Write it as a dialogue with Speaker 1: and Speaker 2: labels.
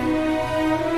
Speaker 1: Música